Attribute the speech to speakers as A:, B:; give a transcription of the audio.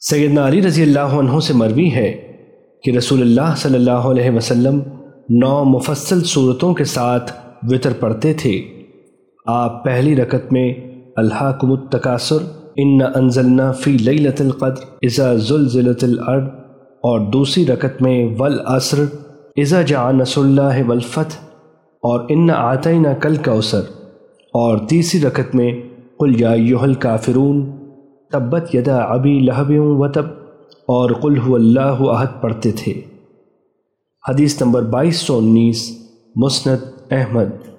A: سیدنا علی رضی اللہ عنہ سے مروی ہے کہ رسول اللہ صلی اللہ علیہ وسلم نو مفصل صورتوں کے ساتھ وطر پڑھتے تھے۔ آپ پہلی رکت میں الحاکم التکاثر، ان انزلنا فی لیلت القدر اذا زلزلت الارض اور دوسری رکت میں والعصر اذا جاء نصر اللہ والفتح۔ اور ان آتینا کل کوثر اور تیسری رکت میں قل یا ایہا الکافرون تبت یدا ابی لہب و تب اور قل هو اللہ احد پڑھتے تھے۔ حدیث نمبر بائیس سو انیس، مسند احمد۔